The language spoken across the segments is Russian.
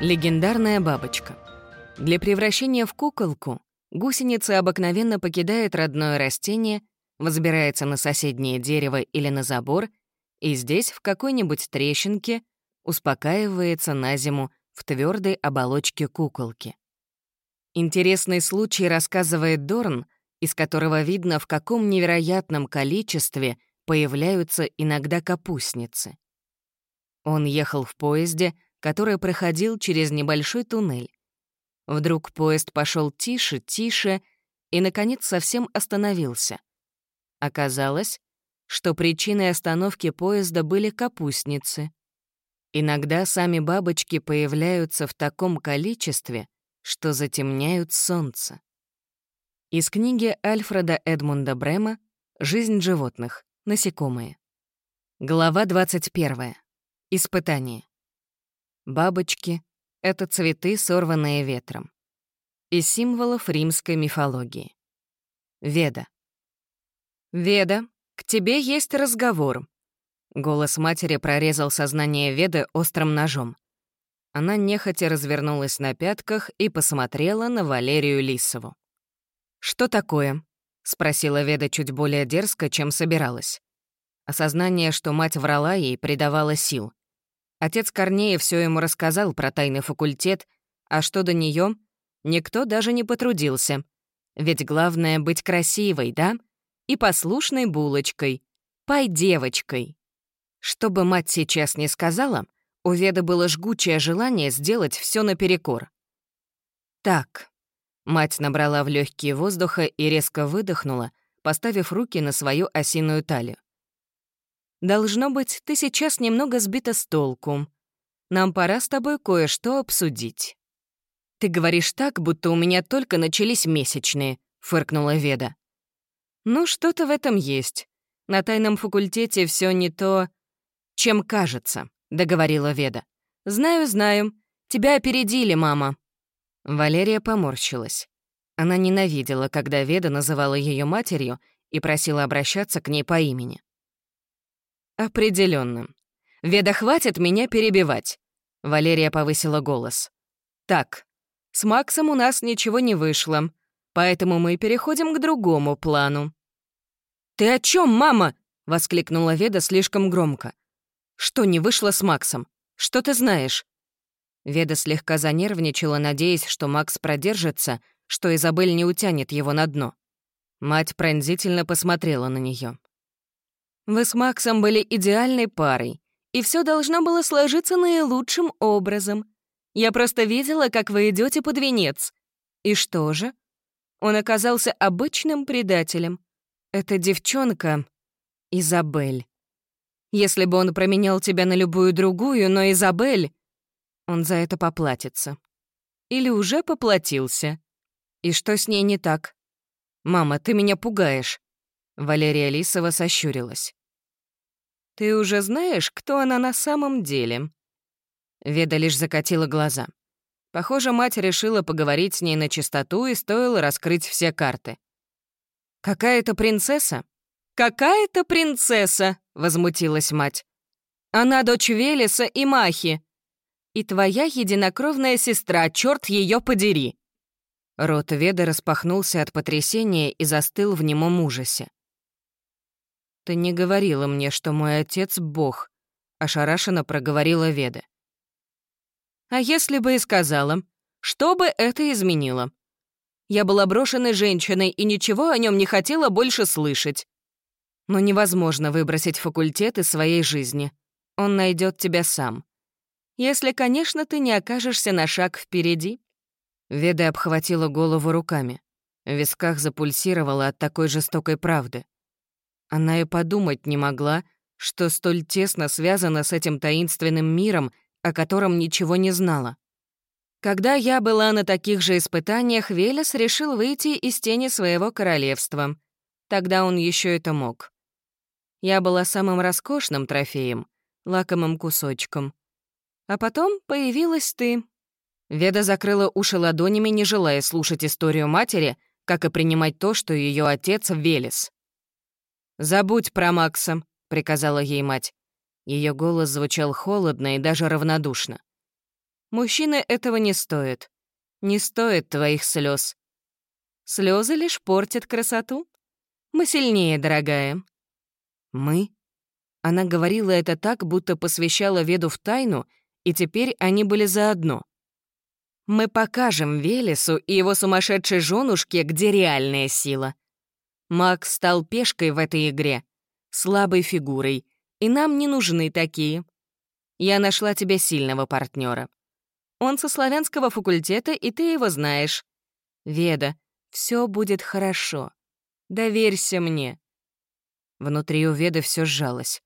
Легендарная бабочка. Для превращения в куколку гусеница обыкновенно покидает родное растение, взбирается на соседнее дерево или на забор и здесь, в какой-нибудь трещинке, успокаивается на зиму в твердой оболочке куколки. Интересный случай рассказывает Дорн, из которого видно, в каком невероятном количестве появляются иногда капустницы. Он ехал в поезде, который проходил через небольшой туннель. Вдруг поезд пошел тише, тише и, наконец, совсем остановился. Оказалось, что причиной остановки поезда были капустницы. Иногда сами бабочки появляются в таком количестве, что затемняют солнце. Из книги Альфреда Эдмунда Брема «Жизнь животных. Насекомые». Глава 21. Испытание. Бабочки — это цветы, сорванные ветром. Из символов римской мифологии. Веда. «Веда, к тебе есть разговор». Голос матери прорезал сознание Веды острым ножом. Она нехотя развернулась на пятках и посмотрела на Валерию Лисову. «Что такое?» — спросила Веда чуть более дерзко, чем собиралась. Осознание, что мать врала ей, придавало сил. Отец Корнея все ему рассказал про тайный факультет, а что до нее, никто даже не потрудился. Ведь главное — быть красивой, да? И послушной булочкой. Пай-девочкой. Что бы мать сейчас не сказала, у Веды было жгучее желание сделать все наперекор. «Так». Мать набрала в легкие воздуха и резко выдохнула, поставив руки на свою осиную талию. Должно быть, ты сейчас немного сбита с толку. Нам пора с тобой кое-что обсудить». «Ты говоришь так, будто у меня только начались месячные», — фыркнула Веда. «Ну, что-то в этом есть. На тайном факультете все не то, чем кажется», — договорила Веда. «Знаю, знаю. Тебя опередили, мама». Валерия поморщилась. Она ненавидела, когда Веда называла ее матерью и просила обращаться к ней по имени. Определенным. Веда, хватит меня перебивать. Валерия повысила голос. Так, с Максом у нас ничего не вышло, поэтому мы переходим к другому плану. «Ты о чем, мама?» — воскликнула Веда слишком громко. «Что не вышло с Максом? Что ты знаешь?» Веда слегка занервничала, надеясь, что Макс продержится, что Изабель не утянет его на дно. Мать пронзительно посмотрела на нее. Вы с Максом были идеальной парой, и все должно было сложиться наилучшим образом. Я просто видела, как вы идете под венец. И что же? Он оказался обычным предателем. Эта девчонка — Изабель. Если бы он променял тебя на любую другую, но Изабель... Он за это поплатится. Или уже поплатился. И что с ней не так? «Мама, ты меня пугаешь». Валерия Лисова сощурилась. «Ты уже знаешь, кто она на самом деле?» Веда лишь закатила глаза. Похоже, мать решила поговорить с ней на чистоту и стоило раскрыть все карты. «Какая-то принцесса?» «Какая-то принцесса!» — возмутилась мать. «Она дочь Велеса и Махи. И твоя единокровная сестра, черт ее подери!» Рот Веды распахнулся от потрясения и застыл в немом ужасе. «Ты не говорила мне, что мой отец — бог», — ошарашенно проговорила Веда. «А если бы и сказала, что бы это изменило? Я была брошенной женщиной и ничего о нем не хотела больше слышать. Но невозможно выбросить факультет из своей жизни. Он найдет тебя сам. Если, конечно, ты не окажешься на шаг впереди». Веда обхватила голову руками. В висках запульсировала от такой жестокой правды. Она и подумать не могла, что столь тесно связана с этим таинственным миром, о котором ничего не знала. Когда я была на таких же испытаниях, Велес решил выйти из тени своего королевства. Тогда он еще это мог. Я была самым роскошным трофеем, лакомым кусочком. А потом появилась ты. Веда закрыла уши ладонями, не желая слушать историю матери, как и принимать то, что ее отец — Велес. «Забудь про Макса», — приказала ей мать. Ее голос звучал холодно и даже равнодушно. Мужчины этого не стоят. Не стоит твоих слез. Слезы лишь портят красоту. Мы сильнее, дорогая. Мы? Она говорила это так, будто посвящала Веду в тайну, и теперь они были заодно. Мы покажем Велесу и его сумасшедшей женушке, где реальная сила. Макс стал пешкой в этой игре, слабой фигурой, и нам не нужны такие. Я нашла тебе сильного партнера. Он со славянского факультета, и ты его знаешь. Веда, все будет хорошо. Доверься мне. Внутри у Веды все сжалось.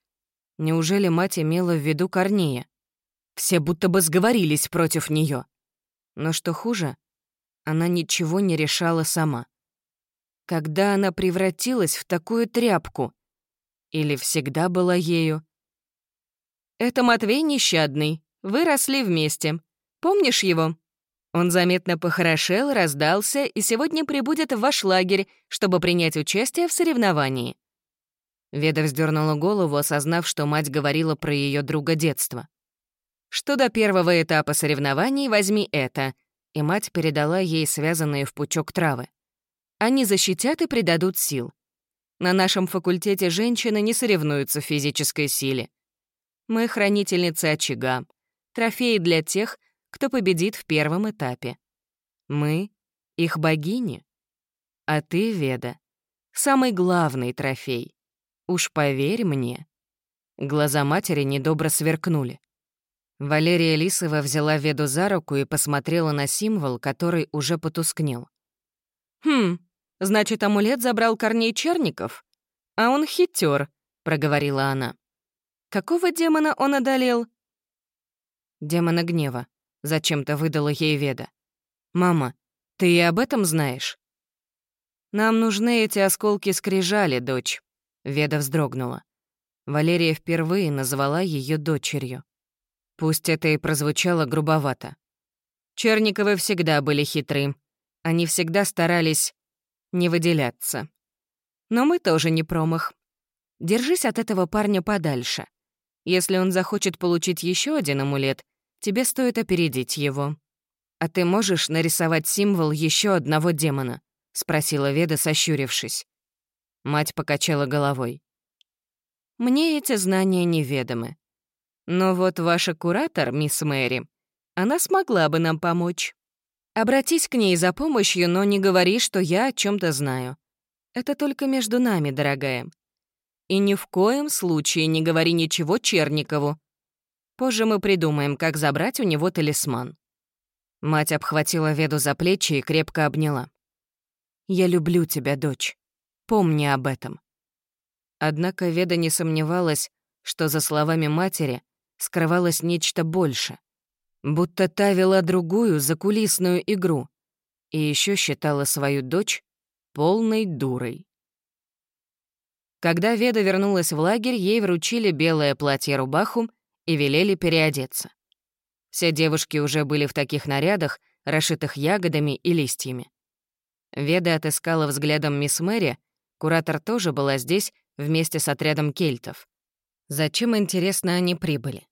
Неужели мать имела в виду Корнея? Все будто бы сговорились против нее. Но что хуже, она ничего не решала сама. Когда она превратилась в такую тряпку? Или всегда была ею? «Это Матвей Нещадный. Вы росли вместе. Помнишь его?» Он заметно похорошел, раздался и сегодня прибудет в ваш лагерь, чтобы принять участие в соревновании. Веда вздернула голову, осознав, что мать говорила про ее друга детства. «Что до первого этапа соревнований, возьми это», и мать передала ей связанные в пучок травы. «Они защитят и придадут сил. На нашем факультете женщины не соревнуются в физической силе. Мы хранительницы очага, трофеи для тех, кто победит в первом этапе. Мы — их богини. А ты, Веда, самый главный трофей. Уж поверь мне». Глаза матери недобро сверкнули. Валерия Лисова взяла Веду за руку и посмотрела на символ, который уже потускнел. «Хм, значит, амулет забрал Корней Черников? А он хитер, проговорила она. «Какого демона он одолел?» «Демона гнева», — зачем-то выдала ей Веда. «Мама, ты и об этом знаешь?» «Нам нужны эти осколки скрижали, дочь», Веда вздрогнула. Валерия впервые назвала ее дочерью. Пусть это и прозвучало грубовато. Черниковы всегда были хитры. Они всегда старались не выделяться. Но мы тоже не промах. Держись от этого парня подальше. Если он захочет получить еще один амулет, тебе стоит опередить его. А ты можешь нарисовать символ еще одного демона? спросила Веда, сощурившись. Мать покачала головой. «Мне эти знания неведомы. Но вот ваша куратор, мисс Мэри, она смогла бы нам помочь. Обратись к ней за помощью, но не говори, что я о чем то знаю. Это только между нами, дорогая. И ни в коем случае не говори ничего Черникову. Позже мы придумаем, как забрать у него талисман». Мать обхватила Веду за плечи и крепко обняла. «Я люблю тебя, дочь. Помни об этом». Однако Веда не сомневалась, что за словами матери скрывалось нечто больше. Будто та вела другую закулисную игру и еще считала свою дочь полной дурой. Когда Веда вернулась в лагерь, ей вручили белое платье-рубаху и велели переодеться. Все девушки уже были в таких нарядах, расшитых ягодами и листьями. Веда отыскала взглядом мисс Мэри, Куратор тоже была здесь вместе с отрядом кельтов. Зачем, интересно, они прибыли?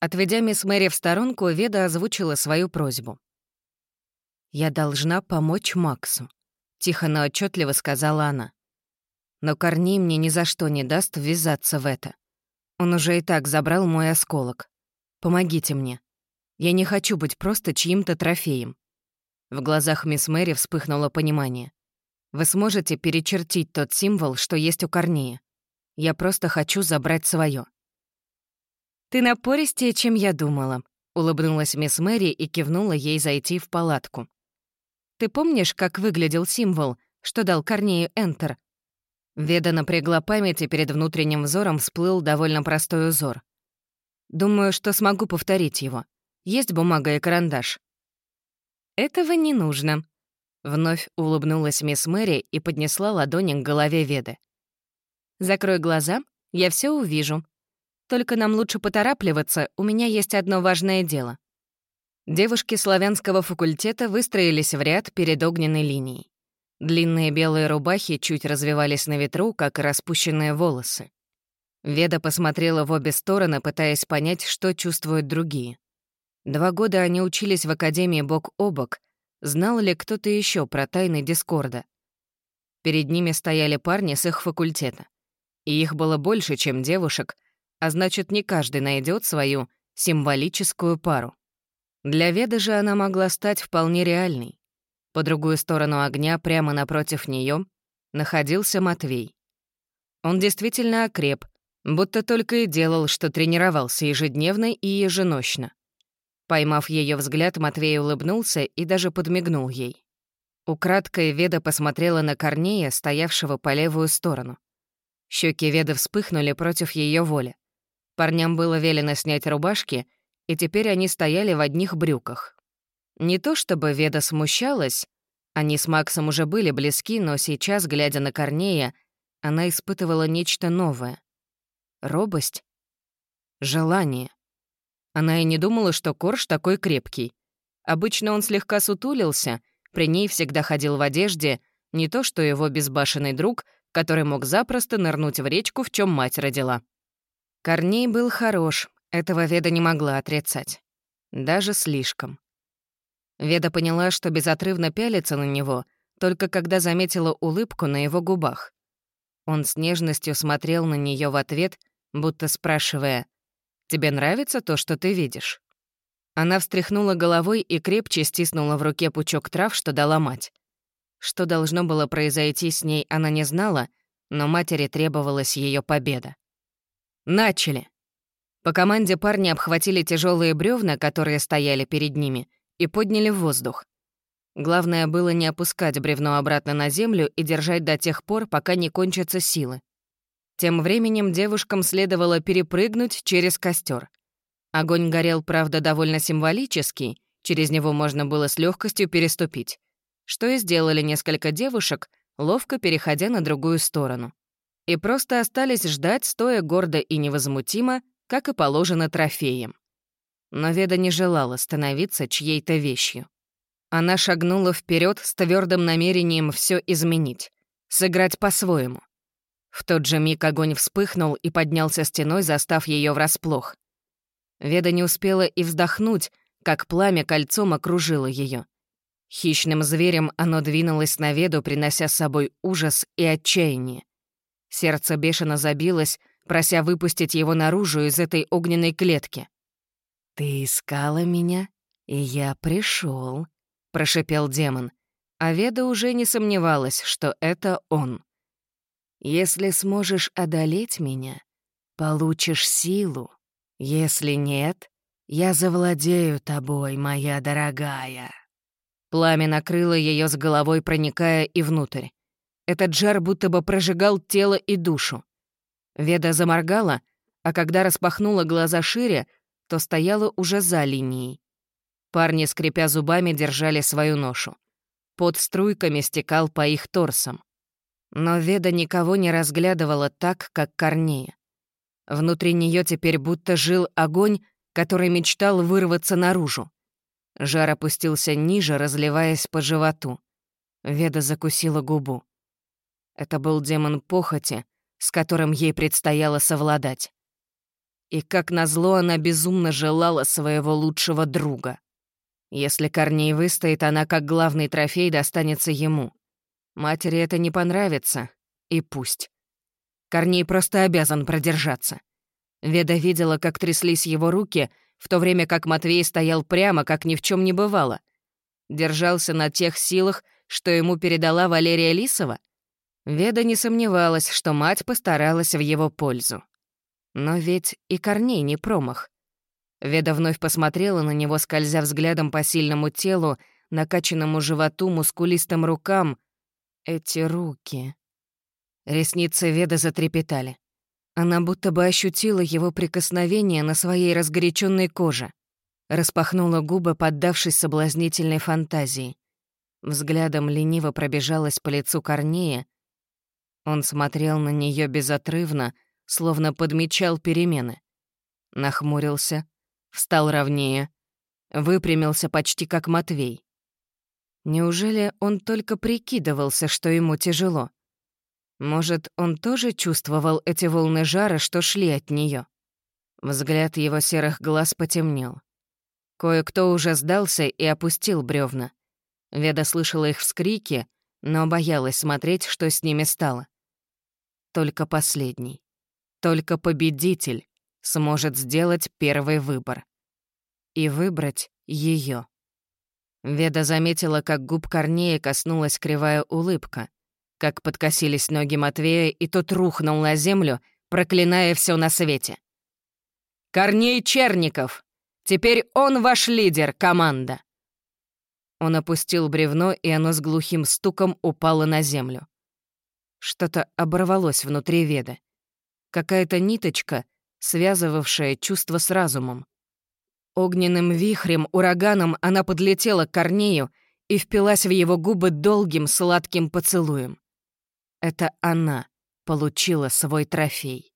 Отведя мисс Мэри в сторонку, Веда озвучила свою просьбу. «Я должна помочь Максу», — тихо, но отчетливо сказала она. «Но Корней мне ни за что не даст ввязаться в это. Он уже и так забрал мой осколок. Помогите мне. Я не хочу быть просто чьим-то трофеем». В глазах мисс Мэри вспыхнуло понимание. Вы сможете перечертить тот символ, что есть у Корнея. Я просто хочу забрать свое. «Ты напористее, чем я думала», — улыбнулась мисс Мэри и кивнула ей зайти в палатку. «Ты помнишь, как выглядел символ, что дал Корнею Энтер?» Веда напрягла память, и перед внутренним взором всплыл довольно простой узор. «Думаю, что смогу повторить его. Есть бумага и карандаш». «Этого не нужно», Вновь улыбнулась мисс Мэри и поднесла ладони к голове Веды. «Закрой глаза, я все увижу. Только нам лучше поторапливаться, у меня есть одно важное дело». Девушки славянского факультета выстроились в ряд перед огненной линией. Длинные белые рубахи чуть развивались на ветру, как распущенные волосы. Веда посмотрела в обе стороны, пытаясь понять, что чувствуют другие. Два года они учились в академии бок о бок. Знал ли кто-то еще про тайны Дискорда? Перед ними стояли парни с их факультета. И их было больше, чем девушек, а значит, не каждый найдет свою символическую пару. Для Веды же она могла стать вполне реальной. По другую сторону огня, прямо напротив нее, находился Матвей. Он действительно окреп, будто только и делал, что тренировался ежедневно и еженочно. Поймав ее взгляд, Матвей улыбнулся и даже подмигнул ей. Украдкой Веда посмотрела на Корнея, стоявшего по левую сторону. Щеки Веды вспыхнули против ее воли. Парням было велено снять рубашки, и теперь они стояли в одних брюках. Не то чтобы Веда смущалась, они с Максом уже были близки, но сейчас, глядя на Корнея, она испытывала нечто новое. Робость? Желание. Она и не думала, что Корж такой крепкий. Обычно он слегка сутулился, при ней всегда ходил в одежде, не то что его безбашенный друг, который мог запросто нырнуть в речку, в чем мать родила. Корней был хорош, этого Веда не могла отрицать. Даже слишком. Веда поняла, что безотрывно пялится на него, только когда заметила улыбку на его губах. Он с нежностью смотрел на нее в ответ, будто спрашивая, «Тебе нравится то, что ты видишь?» Она встряхнула головой и крепче стиснула в руке пучок трав, что дала мать. Что должно было произойти с ней, она не знала, но матери требовалась ее победа. Начали. По команде парни обхватили тяжелые бревна, которые стояли перед ними, и подняли в воздух. Главное было не опускать бревно обратно на землю и держать до тех пор, пока не кончатся силы. Тем временем девушкам следовало перепрыгнуть через костер. Огонь горел, правда, довольно символический, через него можно было с легкостью переступить, что и сделали несколько девушек, ловко переходя на другую сторону. И просто остались ждать, стоя гордо и невозмутимо, как и положено трофеем. Но Веда не желала становиться чьей-то вещью. Она шагнула вперед с твердым намерением все изменить, сыграть по-своему. В тот же миг огонь вспыхнул и поднялся стеной, застав ее врасплох. Веда не успела и вздохнуть, как пламя кольцом окружило ее. Хищным зверем оно двинулось на Веду, принося с собой ужас и отчаяние. Сердце бешено забилось, прося выпустить его наружу из этой огненной клетки. «Ты искала меня, и я пришел, прошипел демон. А Веда уже не сомневалась, что это он. «Если сможешь одолеть меня, получишь силу. Если нет, я завладею тобой, моя дорогая». Пламя накрыло ее с головой, проникая и внутрь. Этот жар будто бы прожигал тело и душу. Веда заморгала, а когда распахнула глаза шире, то стояла уже за линией. Парни, скрипя зубами, держали свою ношу. Под струйками стекал по их торсам. Но Веда никого не разглядывала так, как Корнея. Внутри нее теперь будто жил огонь, который мечтал вырваться наружу. Жар опустился ниже, разливаясь по животу. Веда закусила губу. Это был демон похоти, с которым ей предстояло совладать. И как назло она безумно желала своего лучшего друга. Если Корней выстоит, она как главный трофей достанется ему. Матери это не понравится, и пусть. Корней просто обязан продержаться. Веда видела, как тряслись его руки, в то время как Матвей стоял прямо, как ни в чем не бывало. Держался на тех силах, что ему передала Валерия Лисова. Веда не сомневалась, что мать постаралась в его пользу. Но ведь и Корней не промах. Веда вновь посмотрела на него, скользя взглядом по сильному телу, накачанному животу, мускулистым рукам. Эти руки. Ресницы Веды затрепетали. Она будто бы ощутила его прикосновение на своей разгоряченной коже. Распахнула губы, поддавшись соблазнительной фантазии. Взглядом лениво пробежалась по лицу Корнея. Он смотрел на нее безотрывно, словно подмечал перемены. Нахмурился, встал ровнее, выпрямился почти как Матвей. Неужели он только прикидывался, что ему тяжело? Может, он тоже чувствовал эти волны жара, что шли от нее? Взгляд его серых глаз потемнел. Кое-кто уже сдался и опустил бревна. Веда слышала их вскрики, но боялась смотреть, что с ними стало. Только последний, только победитель сможет сделать первый выбор. И выбрать ее. Веда заметила, как губ Корнея коснулась кривая улыбка, как подкосились ноги Матвея, и тот рухнул на землю, проклиная все на свете. «Корней Черников! Теперь он ваш лидер, команда!» Он опустил бревно, и оно с глухим стуком упало на землю. Что-то оборвалось внутри Веды. Какая-то ниточка, связывавшая чувство с разумом. Огненным вихрем, ураганом она подлетела к Корнею и впилась в его губы долгим сладким поцелуем. Это она получила свой трофей.